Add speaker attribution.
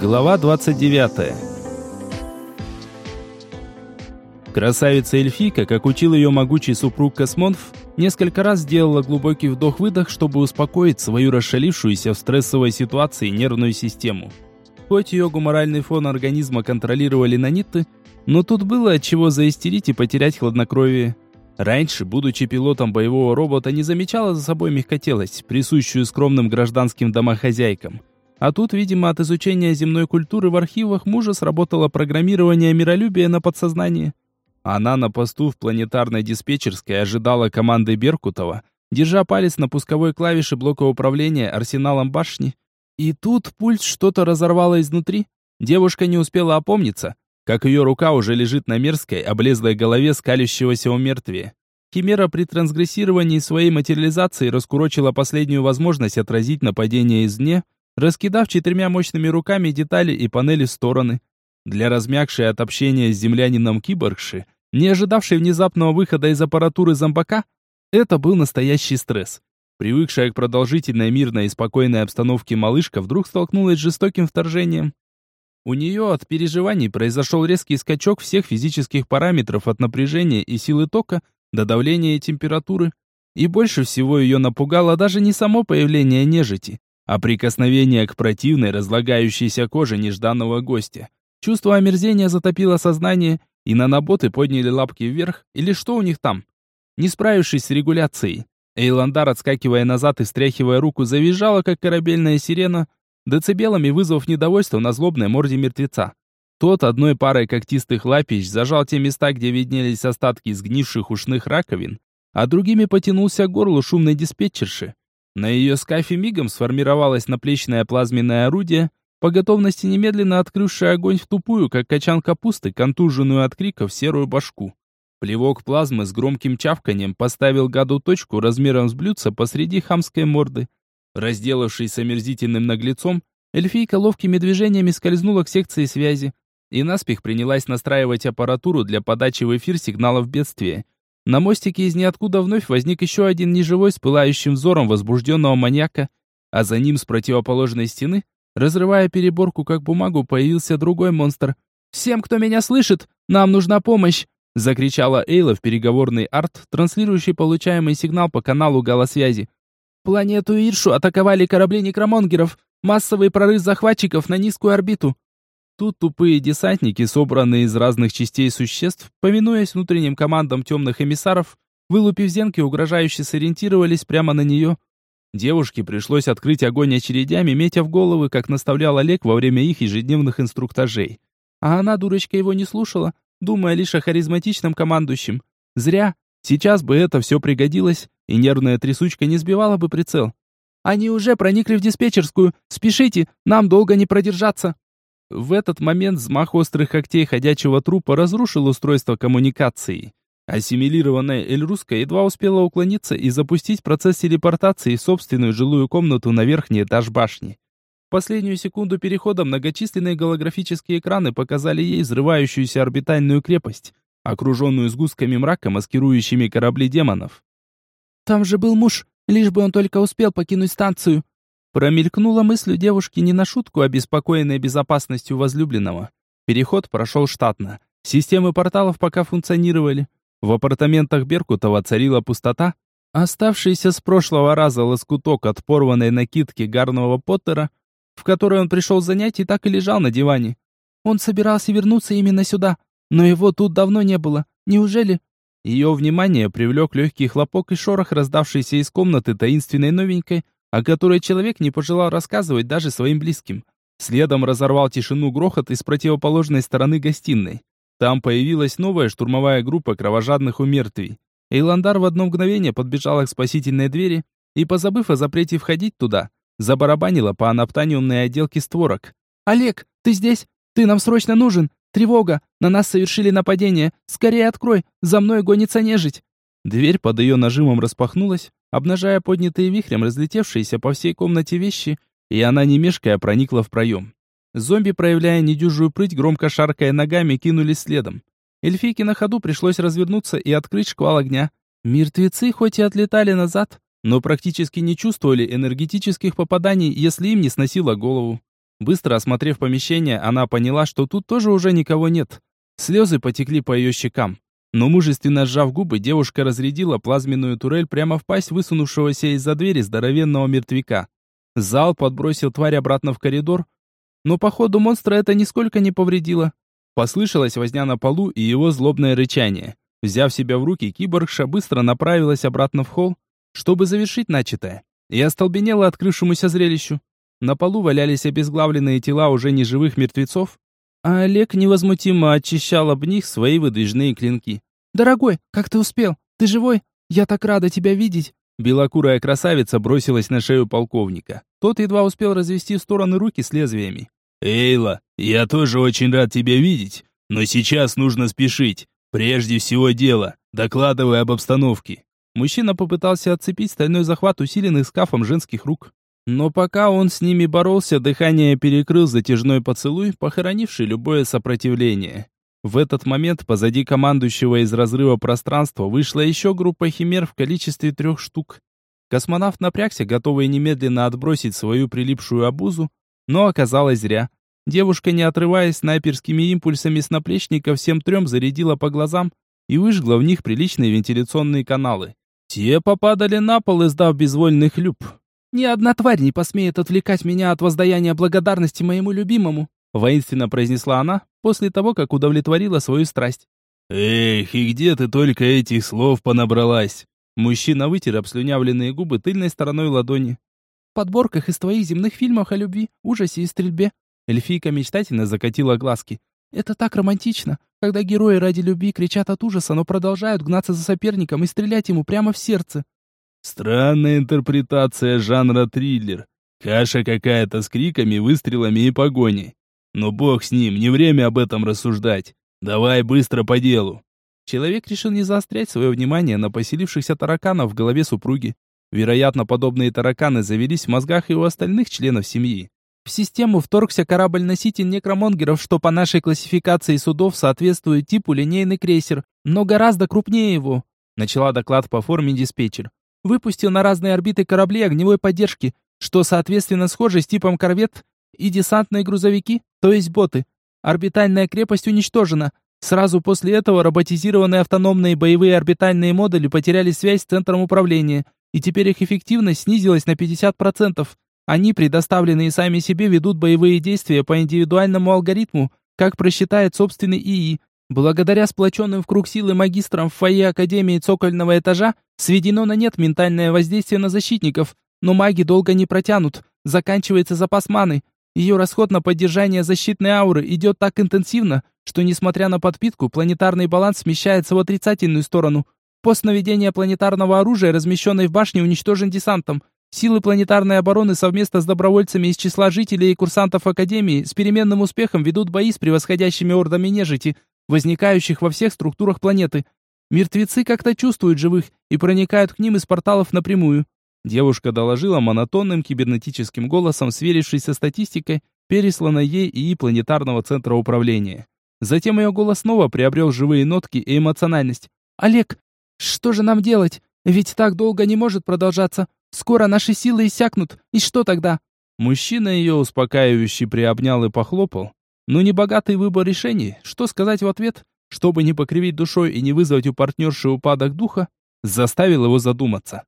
Speaker 1: Глава 29. Красавица эльфийка, как учил ее могучий супруг Космонф, несколько раз сделала глубокий вдох-выдох, чтобы успокоить свою расшалившуюся в стрессовой ситуации нервную систему. Хоть ее гуморальный фон организма контролировали наниты, но тут было от чего заистерить и потерять хладнокровие. Раньше, будучи пилотом боевого робота, не замечала за собой мягкотелость, присущую скромным гражданским домохозяйкам. А тут, видимо, от изучения земной культуры в архивах мужа сработало программирование миролюбия на подсознание. Она на посту в планетарной диспетчерской ожидала команды Беркутова, держа палец на пусковой клавише блока управления арсеналом башни. И тут пульс что-то разорвало изнутри. Девушка не успела опомниться, как ее рука уже лежит на мерзкой, облезлой голове скалящегося у мертвия. Химера при трансгрессировании своей материализации раскурочила последнюю возможность отразить нападение извне, раскидав четырьмя мощными руками детали и панели в стороны. Для размягшей от общения с землянином киборгши, не ожидавшей внезапного выхода из аппаратуры зомбака, это был настоящий стресс. Привыкшая к продолжительной мирной и спокойной обстановке малышка вдруг столкнулась с жестоким вторжением. У нее от переживаний произошел резкий скачок всех физических параметров от напряжения и силы тока до давления и температуры. И больше всего ее напугало даже не само появление нежити, а прикосновение к противной разлагающейся коже нежданного гостя. Чувство омерзения затопило сознание, и наноботы подняли лапки вверх, или что у них там? Не справившись с регуляцией, Эйландар, отскакивая назад и встряхивая руку, завизжала, как корабельная сирена, децибелами вызвав недовольство на злобной морде мертвеца. Тот одной парой когтистых лапищ зажал те места, где виднелись остатки сгнивших ушных раковин, а другими потянулся к горлу шумной диспетчерши. На ее скафе мигом сформировалось наплечное плазменное орудие, по готовности немедленно открывшее огонь в тупую, как качан капусты, контуженную от криков серую башку. Плевок плазмы с громким чавканием поставил гаду точку размером с блюдца посреди хамской морды. Разделавшись с омерзительным наглецом, эльфийка ловкими движениями скользнула к секции связи и наспех принялась настраивать аппаратуру для подачи в эфир сигналов бедствия. На мостике из ниоткуда вновь возник еще один неживой с пылающим взором возбужденного маньяка, а за ним с противоположной стены, разрывая переборку как бумагу, появился другой монстр. «Всем, кто меня слышит, нам нужна помощь!» закричала Эйла в переговорный арт, транслирующий получаемый сигнал по каналу галосвязи. Планету Иршу атаковали корабли некромонгеров. Массовый прорыв захватчиков на низкую орбиту. Тут тупые десантники, собранные из разных частей существ, повинуясь внутренним командам темных эмиссаров, вылупив зенки, угрожающе сориентировались прямо на нее. Девушке пришлось открыть огонь очередями, метя в головы, как наставлял Олег во время их ежедневных инструктажей. А она, дурочка, его не слушала, думая лишь о харизматичном командующем. Зря. Сейчас бы это все пригодилось, и нервная трясучка не сбивала бы прицел. «Они уже проникли в диспетчерскую! Спешите, нам долго не продержаться!» В этот момент взмах острых когтей ходячего трупа разрушил устройство коммуникации. Ассимилированная Эльруска едва успела уклониться и запустить процесс телепортации в собственную жилую комнату на верхний этаж башни. В последнюю секунду перехода многочисленные голографические экраны показали ей взрывающуюся орбитальную крепость, окруженную сгустками мрака, маскирующими корабли демонов. «Там же был муж, лишь бы он только успел покинуть станцию!» Промелькнула мысль у девушки не на шутку, обеспокоенной безопасностью возлюбленного. Переход прошел штатно. Системы порталов пока функционировали. В апартаментах Беркутова царила пустота. Оставшийся с прошлого раза лоскуток от порванной накидки Гарного Поттера, в которой он пришел занять, и так и лежал на диване. Он собирался вернуться именно сюда, но его тут давно не было. Неужели? Ее внимание привлек легкий хлопок и шорох, раздавшийся из комнаты таинственной новенькой, о которой человек не пожелал рассказывать даже своим близким. Следом разорвал тишину грохот из противоположной стороны гостиной. Там появилась новая штурмовая группа кровожадных умертвий. Эйландар в одно мгновение подбежала к спасительной двери и, позабыв о запрете входить туда, забарабанила по анаптаниумной отделке створок. «Олег, ты здесь? Ты нам срочно нужен! Тревога! На нас совершили нападение! Скорее открой! За мной гонится нежить!» Дверь под ее нажимом распахнулась, обнажая поднятые вихрем разлетевшиеся по всей комнате вещи, и она, не мешкая, проникла в проем. Зомби, проявляя недюжую прыть, громко шаркая ногами, кинулись следом. Эльфийке на ходу пришлось развернуться и открыть шквал огня. Мертвецы хоть и отлетали назад, но практически не чувствовали энергетических попаданий, если им не сносило голову. Быстро осмотрев помещение, она поняла, что тут тоже уже никого нет. Слезы потекли по ее щекам. Но мужественно сжав губы, девушка разрядила плазменную турель прямо в пасть высунувшегося из-за двери здоровенного мертвяка. Зал подбросил тварь обратно в коридор, но походу монстра это нисколько не повредило. Послышалась возня на полу и его злобное рычание. Взяв себя в руки, киборгша быстро направилась обратно в холл, чтобы завершить начатое, и остолбенела открывшемуся зрелищу. На полу валялись обезглавленные тела уже неживых мертвецов, а Олег невозмутимо очищал об них свои выдвижные клинки. «Дорогой, как ты успел? Ты живой? Я так рада тебя видеть!» Белокурая красавица бросилась на шею полковника. Тот едва успел развести в стороны руки с лезвиями.
Speaker 2: «Эйла, я тоже очень рад тебя видеть, но сейчас нужно спешить. Прежде всего дело, докладывай об обстановке».
Speaker 1: Мужчина попытался отцепить стальной захват, усиленный скафом женских рук. Но пока он с ними боролся, дыхание перекрыл затяжной поцелуй, похоронивший любое сопротивление. В этот момент позади командующего из разрыва пространства вышла еще группа химер в количестве трех штук. Космонавт напрягся, готовый немедленно отбросить свою прилипшую обузу, но оказалось зря. Девушка, не отрываясь снайперскими импульсами с наплечника, всем трем зарядила по глазам и выжгла в них приличные вентиляционные каналы. Те попадали на пол, издав безвольный хлюп. Ни одна тварь не посмеет отвлекать меня от воздаяния благодарности моему любимому, воинственно произнесла она после того, как удовлетворила свою страсть.
Speaker 2: Эх, и где ты только этих слов понабралась?
Speaker 1: Мужчина вытер обслюнявленные губы тыльной стороной ладони. В подборках из твоих земных фильмов о любви, ужасе и стрельбе. Эльфийка мечтательно закатила глазки. Это так романтично, когда герои ради любви кричат от ужаса, но продолжают гнаться за соперником и стрелять ему прямо в сердце.
Speaker 2: Странная интерпретация жанра триллер. Каша какая-то с криками, выстрелами и погоней. Но бог с ним, не время об этом рассуждать. Давай быстро по делу.
Speaker 1: Человек решил не заострять свое внимание на поселившихся тараканов в голове супруги. Вероятно, подобные тараканы завелись в мозгах и у остальных членов семьи. В систему вторгся корабль-носитель некромонгеров, что по нашей классификации судов соответствует типу линейный крейсер, но гораздо крупнее его. Начала доклад по форме диспетчер выпустил на разные орбиты корабли огневой поддержки, что соответственно схоже с типом корвет и десантные грузовики, то есть боты. Орбитальная крепость уничтожена. Сразу после этого роботизированные автономные боевые орбитальные модули потеряли связь с центром управления, и теперь их эффективность снизилась на 50%. Они, предоставленные сами себе, ведут боевые действия по индивидуальному алгоритму, как просчитает собственный ИИ, Благодаря сплоченным в круг силы магистрам в фойе Академии цокольного этажа сведено на нет ментальное воздействие на защитников, но маги долго не протянут, заканчивается запас маны. Ее расход на поддержание защитной ауры идет так интенсивно, что, несмотря на подпитку, планетарный баланс смещается в отрицательную сторону. Пост наведения планетарного оружия, размещенный в башне, уничтожен десантом. Силы планетарной обороны совместно с добровольцами из числа жителей и курсантов Академии с переменным успехом ведут бои с превосходящими ордами нежити, возникающих во всех структурах планеты. Мертвецы как-то чувствуют живых и проникают к ним из порталов напрямую. Девушка доложила монотонным кибернетическим голосом, сверившись со статистикой, пересланной ей ИИ планетарного центра управления. Затем ее голос снова приобрел живые нотки и эмоциональность. «Олег, что же нам делать? Ведь так долго не может продолжаться. Скоро наши силы иссякнут. И что тогда?» Мужчина ее успокаивающе приобнял и похлопал, но небогатый выбор решений, что сказать в ответ, чтобы не покривить душой и не вызвать у партнерши упадок духа, заставил его задуматься.